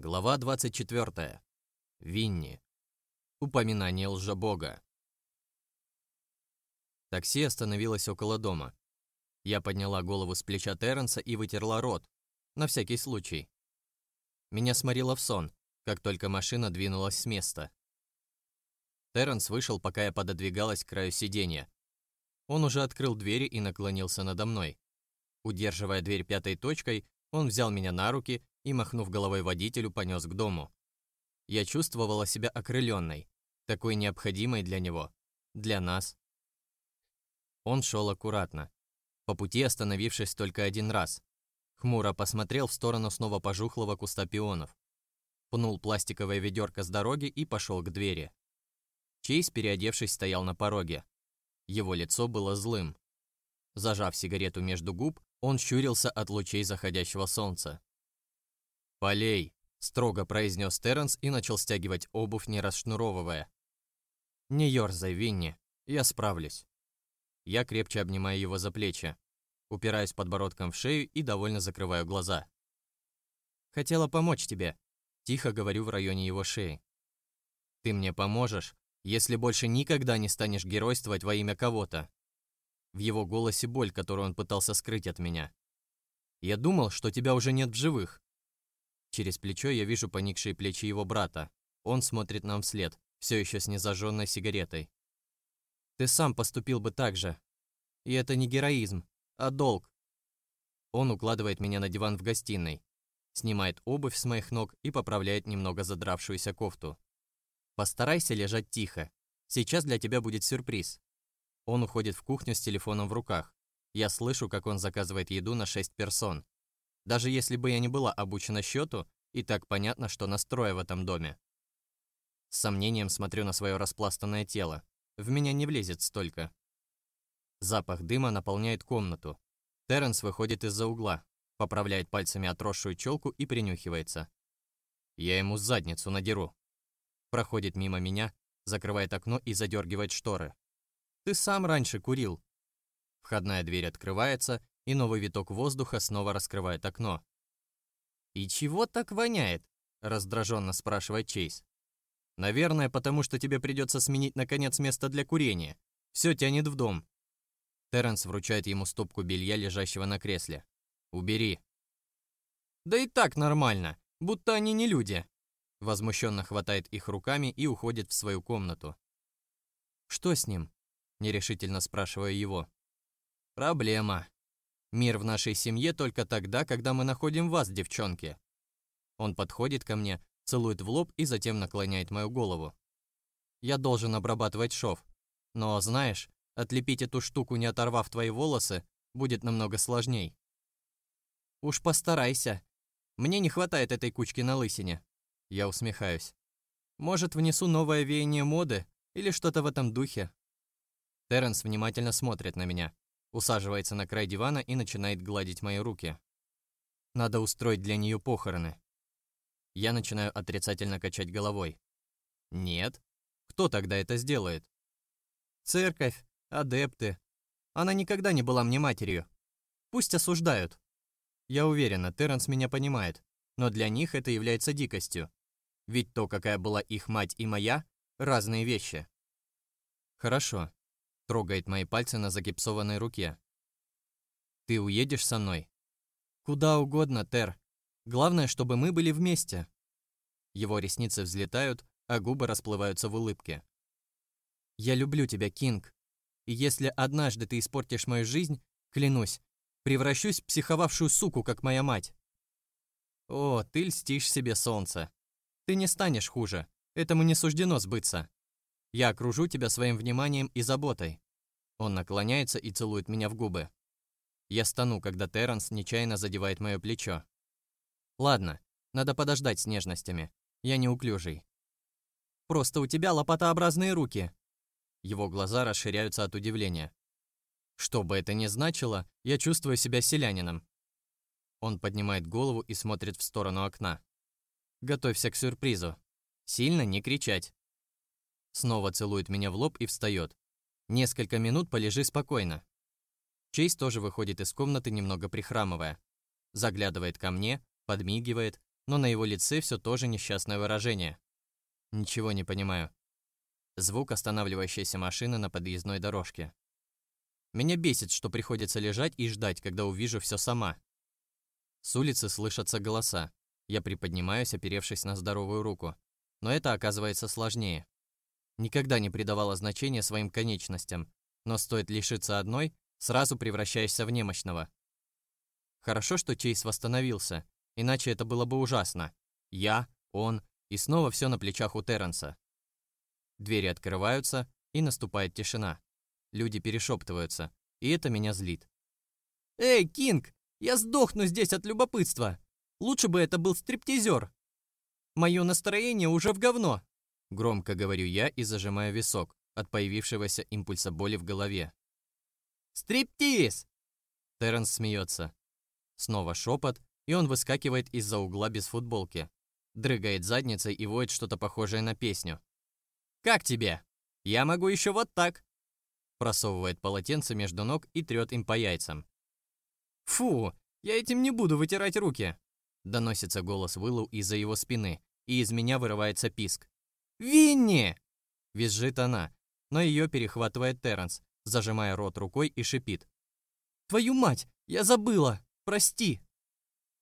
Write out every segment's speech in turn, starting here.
Глава 24. Винни. Упоминание лжебога. Такси остановилось около дома. Я подняла голову с плеча Терренса и вытерла рот, на всякий случай. Меня сморило в сон, как только машина двинулась с места. Терренс вышел, пока я пододвигалась к краю сиденья. Он уже открыл двери и наклонился надо мной. Удерживая дверь пятой точкой, он взял меня на руки и, махнув головой водителю, понес к дому. Я чувствовала себя окрыленной, такой необходимой для него, для нас. Он шел аккуратно, по пути остановившись только один раз. Хмуро посмотрел в сторону снова пожухлого куста пионов. Пнул пластиковое ведерко с дороги и пошел к двери. Чейз, переодевшись, стоял на пороге. Его лицо было злым. Зажав сигарету между губ, он щурился от лучей заходящего солнца. «Полей!» – строго произнес Терренс и начал стягивать обувь, не расшнуровывая. «Не ерзай, Винни, я справлюсь». Я крепче обнимаю его за плечи, упираюсь подбородком в шею и довольно закрываю глаза. «Хотела помочь тебе», – тихо говорю в районе его шеи. «Ты мне поможешь, если больше никогда не станешь геройствовать во имя кого-то». В его голосе боль, которую он пытался скрыть от меня. «Я думал, что тебя уже нет в живых, Через плечо я вижу поникшие плечи его брата. Он смотрит нам вслед, все еще с незажженной сигаретой. Ты сам поступил бы так же. И это не героизм, а долг. Он укладывает меня на диван в гостиной, снимает обувь с моих ног и поправляет немного задравшуюся кофту. Постарайся лежать тихо. Сейчас для тебя будет сюрприз. Он уходит в кухню с телефоном в руках. Я слышу, как он заказывает еду на шесть персон. Даже если бы я не была обучена счету, и так понятно, что настроя в этом доме. С сомнением смотрю на свое распластанное тело. В меня не влезет столько. Запах дыма наполняет комнату. Терренс выходит из-за угла, поправляет пальцами отросшую челку и принюхивается. Я ему задницу надеру. Проходит мимо меня, закрывает окно и задергивает шторы. Ты сам раньше курил. Входная дверь открывается, и новый виток воздуха снова раскрывает окно. «И чего так воняет?» – раздраженно спрашивает Чейз. «Наверное, потому что тебе придется сменить, наконец, место для курения. Все тянет в дом». Терренс вручает ему стопку белья, лежащего на кресле. «Убери». «Да и так нормально, будто они не люди». Возмущенно хватает их руками и уходит в свою комнату. «Что с ним?» – нерешительно спрашиваю его. «Проблема», Мир в нашей семье только тогда, когда мы находим вас, девчонки. Он подходит ко мне, целует в лоб и затем наклоняет мою голову. Я должен обрабатывать шов. Но, знаешь, отлепить эту штуку, не оторвав твои волосы, будет намного сложней. Уж постарайся. Мне не хватает этой кучки на лысине. Я усмехаюсь. Может, внесу новое веяние моды или что-то в этом духе. Терренс внимательно смотрит на меня усаживается на край дивана и начинает гладить мои руки. Надо устроить для нее похороны. Я начинаю отрицательно качать головой. Нет. Кто тогда это сделает? Церковь, адепты. Она никогда не была мне матерью. Пусть осуждают. Я уверена, Терренс меня понимает, но для них это является дикостью. Ведь то, какая была их мать и моя, разные вещи. Хорошо, Трогает мои пальцы на загипсованной руке. «Ты уедешь со мной?» «Куда угодно, Тер. Главное, чтобы мы были вместе». Его ресницы взлетают, а губы расплываются в улыбке. «Я люблю тебя, Кинг. И если однажды ты испортишь мою жизнь, клянусь, превращусь в психовавшую суку, как моя мать». «О, ты льстишь себе, солнце. Ты не станешь хуже. Этому не суждено сбыться. Я окружу тебя своим вниманием и заботой. Он наклоняется и целует меня в губы. Я стану, когда Терренс нечаянно задевает мое плечо. Ладно, надо подождать с нежностями. Я неуклюжий. Просто у тебя лопатообразные руки. Его глаза расширяются от удивления. Что бы это ни значило, я чувствую себя селянином. Он поднимает голову и смотрит в сторону окна. Готовься к сюрпризу. Сильно не кричать. Снова целует меня в лоб и встает. Несколько минут полежи спокойно. Чейз тоже выходит из комнаты, немного прихрамывая. Заглядывает ко мне, подмигивает, но на его лице все тоже несчастное выражение. Ничего не понимаю. Звук останавливающейся машины на подъездной дорожке. Меня бесит, что приходится лежать и ждать, когда увижу все сама. С улицы слышатся голоса. Я приподнимаюсь, оперевшись на здоровую руку. Но это оказывается сложнее. Никогда не придавала значения своим конечностям, но стоит лишиться одной, сразу превращаешься в немощного. Хорошо, что Чейз восстановился, иначе это было бы ужасно. Я, он и снова все на плечах у Терренса. Двери открываются, и наступает тишина. Люди перешептываются, и это меня злит. «Эй, Кинг, я сдохну здесь от любопытства! Лучше бы это был стриптизер! Мое настроение уже в говно!» Громко говорю я и зажимаю висок от появившегося импульса боли в голове. «Стриптиз!» Терренс смеется. Снова шепот, и он выскакивает из-за угла без футболки. Дрыгает задницей и воет что-то похожее на песню. «Как тебе? Я могу еще вот так!» Просовывает полотенце между ног и трет им по яйцам. «Фу, я этим не буду вытирать руки!» Доносится голос Уиллу из-за его спины, и из меня вырывается писк. «Винни!» Визжит она, но ее перехватывает Терренс, зажимая рот рукой и шипит. «Твою мать! Я забыла! Прости!»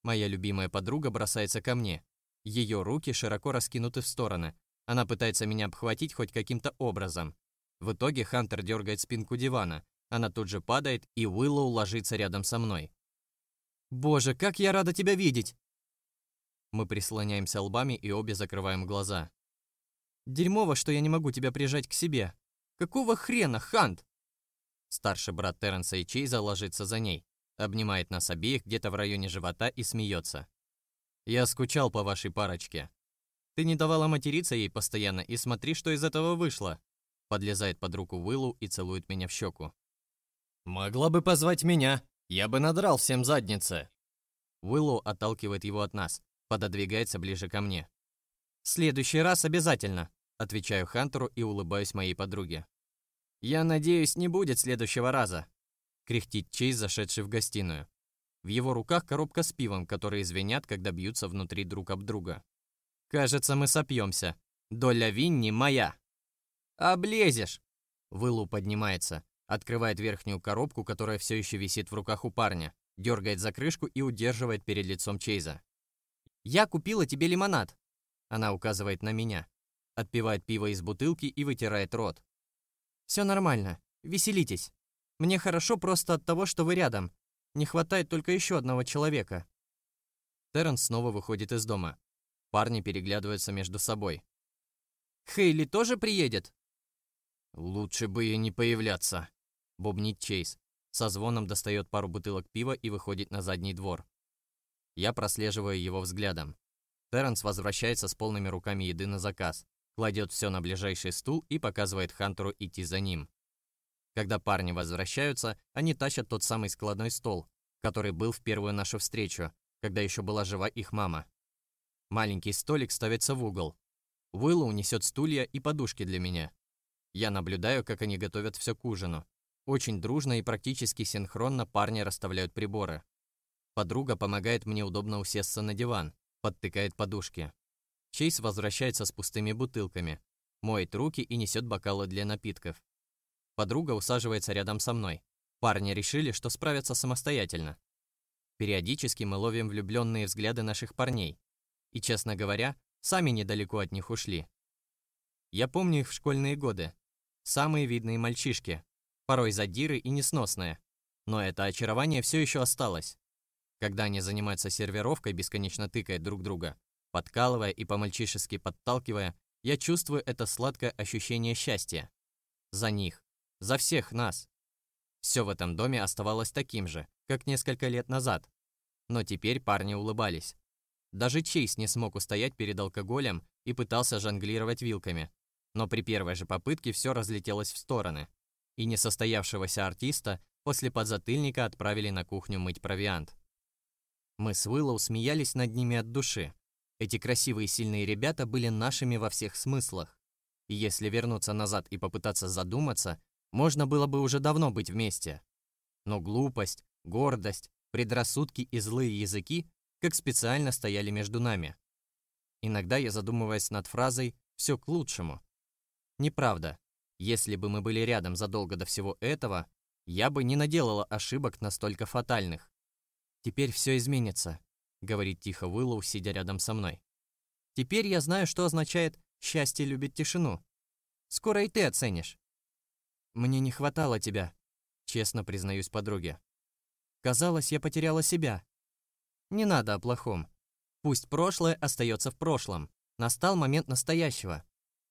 Моя любимая подруга бросается ко мне. Ее руки широко раскинуты в стороны. Она пытается меня обхватить хоть каким-то образом. В итоге Хантер дергает спинку дивана. Она тут же падает, и Уиллоу ложится рядом со мной. «Боже, как я рада тебя видеть!» Мы прислоняемся лбами и обе закрываем глаза. «Дерьмово, что я не могу тебя прижать к себе. Какого хрена, Хант?» Старший брат Терренса и Чейза ложится за ней, обнимает нас обеих где-то в районе живота и смеется. «Я скучал по вашей парочке. Ты не давала материться ей постоянно, и смотри, что из этого вышло!» Подлезает под руку Уиллу и целует меня в щеку. «Могла бы позвать меня, я бы надрал всем задницы!» Уиллу отталкивает его от нас, пододвигается ближе ко мне. следующий раз обязательно!» Отвечаю Хантеру и улыбаюсь моей подруге. «Я надеюсь, не будет следующего раза», — кряхтит Чейз, зашедший в гостиную. В его руках коробка с пивом, которые звенят, когда бьются внутри друг об друга. «Кажется, мы сопьемся. Доля Винни моя!» «Облезешь!» Вылу поднимается, открывает верхнюю коробку, которая все еще висит в руках у парня, дергает за крышку и удерживает перед лицом Чейза. «Я купила тебе лимонад!» Она указывает на меня отпивает пиво из бутылки и вытирает рот. «Все нормально. Веселитесь. Мне хорошо просто от того, что вы рядом. Не хватает только еще одного человека». Терренс снова выходит из дома. Парни переглядываются между собой. «Хейли тоже приедет?» «Лучше бы ей не появляться», — бубнит Чейз. Со звоном достает пару бутылок пива и выходит на задний двор. Я прослеживаю его взглядом. Терренс возвращается с полными руками еды на заказ кладет все на ближайший стул и показывает Хантеру идти за ним. Когда парни возвращаются, они тащат тот самый складной стол, который был в первую нашу встречу, когда еще была жива их мама. Маленький столик ставится в угол. Уиллоу несет стулья и подушки для меня. Я наблюдаю, как они готовят все к ужину. Очень дружно и практически синхронно парни расставляют приборы. Подруга помогает мне удобно усесться на диван, подтыкает подушки. Чейз возвращается с пустыми бутылками, моет руки и несет бокалы для напитков. Подруга усаживается рядом со мной. Парни решили, что справятся самостоятельно. Периодически мы ловим влюбленные взгляды наших парней. И, честно говоря, сами недалеко от них ушли. Я помню их в школьные годы. Самые видные мальчишки. Порой задиры и несносные. Но это очарование все еще осталось. Когда они занимаются сервировкой, бесконечно тыкая друг друга, Подкалывая и по-мальчишески подталкивая, я чувствую это сладкое ощущение счастья. За них. За всех нас. Все в этом доме оставалось таким же, как несколько лет назад. Но теперь парни улыбались. Даже Чейз не смог устоять перед алкоголем и пытался жонглировать вилками. Но при первой же попытке все разлетелось в стороны. И несостоявшегося артиста после подзатыльника отправили на кухню мыть провиант. Мы с Уиллоу смеялись над ними от души, эти красивые сильные ребята были нашими во всех смыслах. И если вернуться назад и попытаться задуматься, можно было бы уже давно быть вместе. Но глупость, гордость, предрассудки и злые языки как специально стояли между нами. Иногда я задумываюсь над фразой «все к лучшему». Неправда. Если бы мы были рядом задолго до всего этого, я бы не наделала ошибок настолько фатальных. «Теперь все изменится», — говорит тихо Уиллоу, сидя рядом со мной. «Теперь я знаю, что означает «счастье любит тишину». Скоро и ты оценишь». «Мне не хватало тебя», — честно признаюсь подруге. «Казалось, я потеряла себя». «Не надо о плохом. Пусть прошлое остается в прошлом. Настал момент настоящего».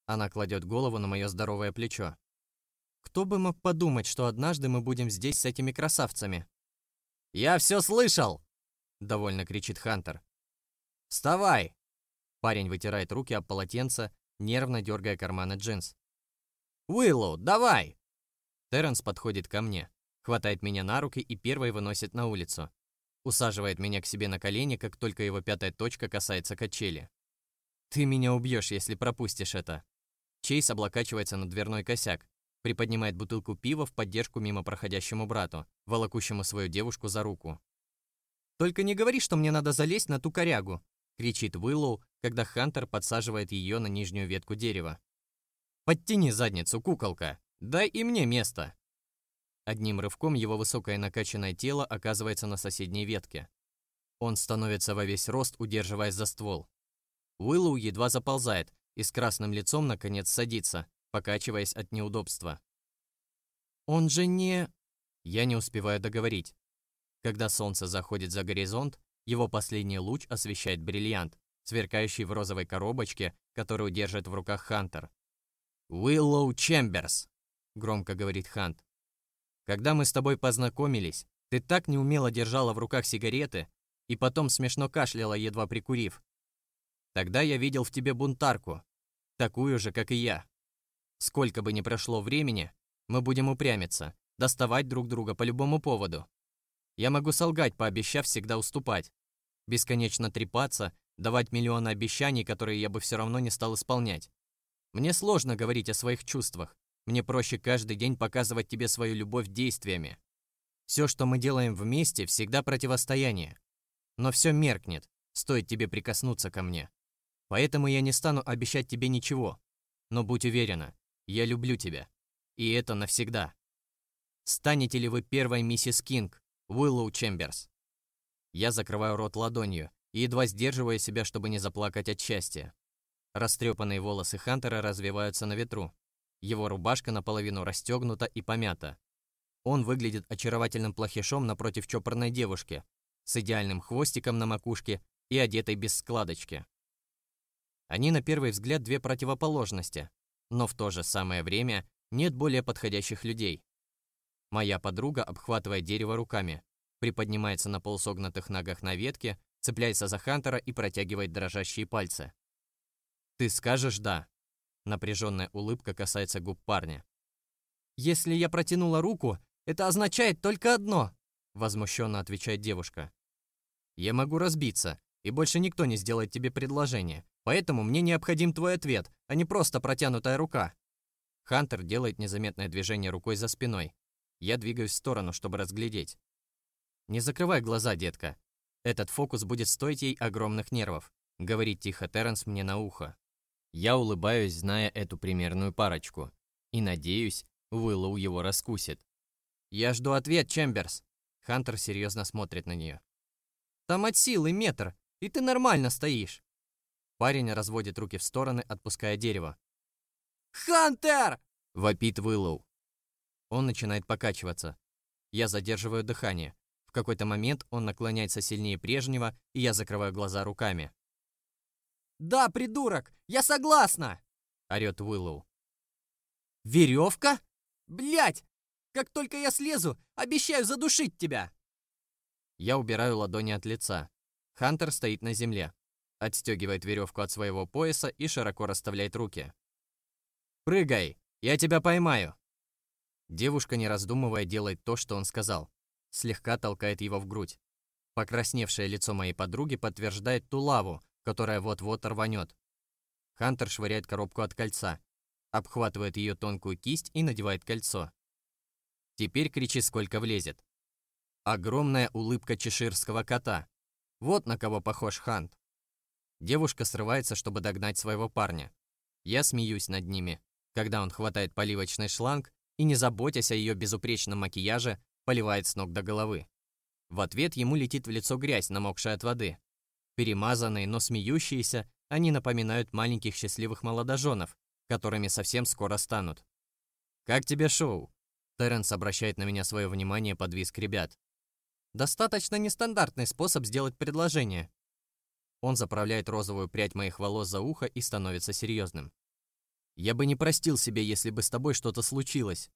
Она кладет голову на мое здоровое плечо. «Кто бы мог подумать, что однажды мы будем здесь с этими красавцами?» «Я все слышал!» — довольно кричит Хантер. «Вставай!» Парень вытирает руки об полотенце, нервно дергая карманы джинс. «Уиллоу, давай!» Терренс подходит ко мне, хватает меня на руки и первой выносит на улицу. Усаживает меня к себе на колени, как только его пятая точка касается качели. «Ты меня убьешь, если пропустишь это!» Чейз облокачивается на дверной косяк, приподнимает бутылку пива в поддержку мимо проходящему брату, волокущему свою девушку за руку. «Только не говори, что мне надо залезть на ту корягу!» — кричит Уиллоу, когда Хантер подсаживает ее на нижнюю ветку дерева. «Подтяни задницу, куколка! Дай и мне место!» Одним рывком его высокое накачанное тело оказывается на соседней ветке. Он становится во весь рост, удерживаясь за ствол. Уиллоу едва заползает и с красным лицом наконец садится, покачиваясь от неудобства. «Он же не...» Я не успеваю договорить. Когда солнце заходит за горизонт, его последний луч освещает бриллиант, сверкающий в розовой коробочке, которую держит в руках Хантер. «Уиллоу Чемберс», — громко говорит Хант. «Когда мы с тобой познакомились, ты так неумело держала в руках сигареты и потом смешно кашляла, едва прикурив. Тогда я видел в тебе бунтарку, такую же, как и я. Сколько бы ни прошло времени, мы будем упрямиться, доставать друг друга по любому поводу. Я могу солгать, пообещав всегда уступать, бесконечно трепаться, давать миллионы обещаний, которые я бы все равно не стал исполнять. Мне сложно говорить о своих чувствах. Мне проще каждый день показывать тебе свою любовь действиями. Все, что мы делаем вместе, всегда противостояние. Но все меркнет, стоит тебе прикоснуться ко мне. Поэтому я не стану обещать тебе ничего. Но будь уверена, я люблю тебя. И это навсегда. Станете ли вы первой миссис Кинг, Уиллоу Чемберс? Я закрываю рот ладонью и едва сдерживаю себя, чтобы не заплакать от счастья. Растрепанные волосы Хантера развиваются на ветру. Его рубашка наполовину расстегнута и помята. Он выглядит очаровательным плохишом напротив чопорной девушки, с идеальным хвостиком на макушке и одетой без складочки. Они на первый взгляд две противоположности, но в то же самое время нет более подходящих людей. Моя подруга обхватывает дерево руками, приподнимается на полусогнутых ногах на ветке, цепляется за Хантера и протягивает дрожащие пальцы. «Ты скажешь «да». Напряженная улыбка касается губ парня. «Если я протянула руку, это означает только одно», возмущенно отвечает девушка. «Я могу разбиться, и больше никто не сделает тебе предложение, поэтому мне необходим твой ответ, а не просто протянутая рука». Хантер делает незаметное движение рукой за спиной. Я двигаюсь в сторону, чтобы разглядеть. «Не закрывай глаза, детка. Этот фокус будет стоить ей огромных нервов», говорит тихо Терренс мне на ухо. Я улыбаюсь, зная эту примерную парочку, и надеюсь, Уиллоу его раскусит. «Я жду ответ, Чемберс!» Хантер серьезно смотрит на нее. «Там от силы метр, и ты нормально стоишь!» Парень разводит руки в стороны, отпуская дерево. «Хантер!» — вопит Уиллоу. Он начинает покачиваться. Я задерживаю дыхание. В какой-то момент он наклоняется сильнее прежнего, и я закрываю глаза руками. «Да, придурок, я согласна!» — орёт Уиллоу. «Веревка? Блять! Как только я слезу, обещаю задушить тебя!» Я убираю ладони от лица. Хантер стоит на земле, отстегивает веревку от своего пояса и широко расставляет руки. «Прыгай! Я тебя поймаю!» Девушка, не раздумывая, делает то, что он сказал. Слегка толкает его в грудь. Покрасневшее лицо моей подруги подтверждает ту лаву, которая вот-вот рванет. Хантер швыряет коробку от кольца, обхватывает ее тонкую кисть и надевает кольцо. Теперь кричи, сколько влезет. Огромная улыбка чеширского кота. Вот на кого похож Хант. Девушка срывается, чтобы догнать своего парня. Я смеюсь над ними, когда он хватает поливочный шланг и, не заботясь о ее безупречном макияже, поливает с ног до головы. В ответ ему летит в лицо грязь, намокшая от воды. Перемазанные, но смеющиеся, они напоминают маленьких счастливых молодоженов, которыми совсем скоро станут. «Как тебе шоу?» Терренс обращает на меня свое внимание под визг ребят. «Достаточно нестандартный способ сделать предложение». Он заправляет розовую прядь моих волос за ухо и становится серьезным. «Я бы не простил себе, если бы с тобой что-то случилось.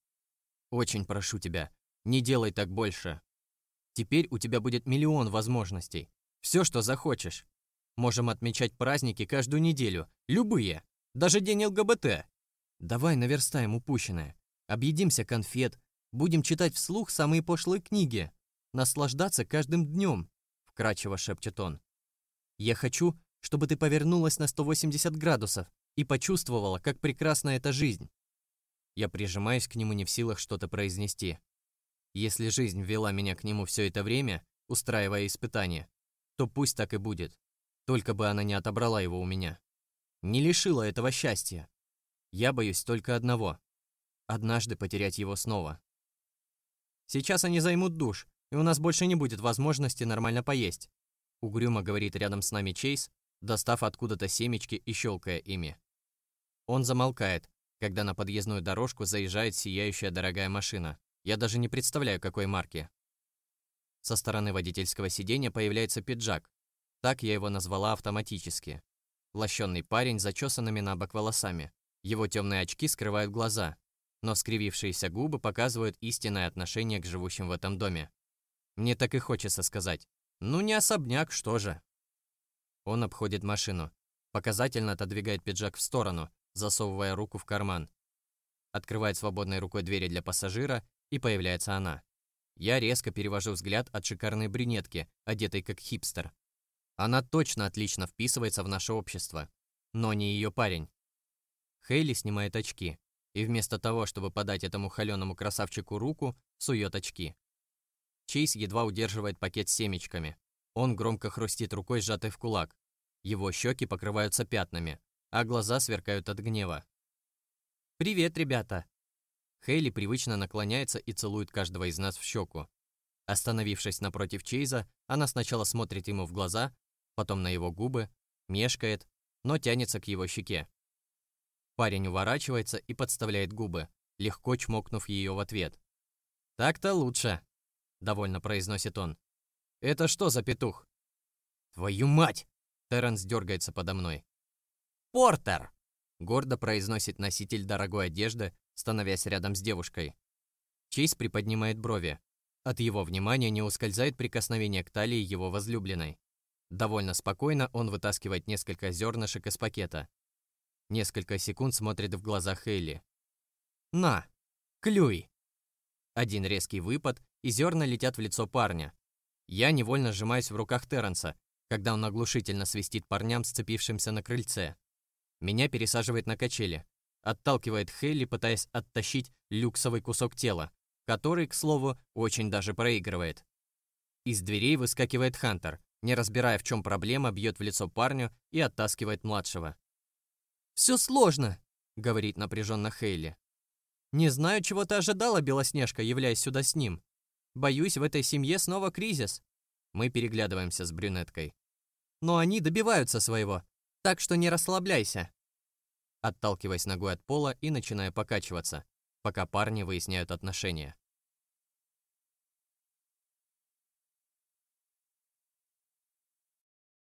Очень прошу тебя, не делай так больше. Теперь у тебя будет миллион возможностей. Все, что захочешь. Можем отмечать праздники каждую неделю, любые, даже день ЛГБТ. Давай наверстаем упущенное. Объедимся конфет, будем читать вслух самые пошлые книги, наслаждаться каждым днем, вкрадчиво шепчет он. Я хочу, чтобы ты повернулась на 180 градусов и почувствовала, как прекрасна эта жизнь. Я прижимаюсь к нему не в силах что-то произнести. Если жизнь вела меня к нему все это время, устраивая испытания, то пусть так и будет. Только бы она не отобрала его у меня. Не лишила этого счастья. Я боюсь только одного. Однажды потерять его снова. Сейчас они займут душ, и у нас больше не будет возможности нормально поесть. Угрюмо говорит рядом с нами Чейз, достав откуда-то семечки и щелкая ими. Он замолкает, когда на подъездную дорожку заезжает сияющая дорогая машина. Я даже не представляю, какой марки. Со стороны водительского сиденья появляется пиджак, так я его назвала автоматически. Лощенный парень с зачесанными на бок волосами. Его темные очки скрывают глаза, но скривившиеся губы показывают истинное отношение к живущим в этом доме. Мне так и хочется сказать. Ну не особняк, что же. Он обходит машину. Показательно отодвигает пиджак в сторону, засовывая руку в карман. Открывает свободной рукой двери для пассажира, и появляется она. Я резко перевожу взгляд от шикарной брюнетки, одетой как хипстер, она точно отлично вписывается в наше общество, но не ее парень. Хейли снимает очки и вместо того, чтобы подать этому холеному красавчику руку, сует очки. Чейз едва удерживает пакет с семечками. Он громко хрустит рукой, сжатой в кулак. Его щеки покрываются пятнами, а глаза сверкают от гнева. «Привет, ребята!» Хейли привычно наклоняется и целует каждого из нас в щеку. Остановившись напротив Чейза, она сначала смотрит ему в глаза, потом на его губы, мешкает, но тянется к его щеке. Парень уворачивается и подставляет губы, легко чмокнув ее в ответ. «Так-то лучше», — довольно произносит он. «Это что за петух?» «Твою мать!» — Терренс дергается подо мной. «Портер!» — гордо произносит носитель дорогой одежды, становясь рядом с девушкой. Чейз приподнимает брови. От его внимания не ускользает прикосновение к талии его возлюбленной. Довольно спокойно он вытаскивает несколько зернышек из пакета. Несколько секунд смотрит в глаза Хейли. «На! Клюй!» Один резкий выпад, и зерна летят в лицо парня. Я невольно сжимаюсь в руках Терренса, когда он оглушительно свистит парням, сцепившимся на крыльце. Меня пересаживает на качели. Отталкивает Хейли, пытаясь оттащить люксовый кусок тела, который, к слову, очень даже проигрывает. Из дверей выскакивает Хантер, не разбирая, в чем проблема, бьет в лицо парню и оттаскивает младшего. «Все сложно», — говорит напряженно Хейли. «Не знаю, чего ты ожидала, Белоснежка, являясь сюда с ним. Боюсь, в этой семье снова кризис». Мы переглядываемся с брюнеткой. «Но они добиваются своего, так что не расслабляйся». Отталкиваясь ногой от пола и начиная покачиваться, пока парни выясняют отношения.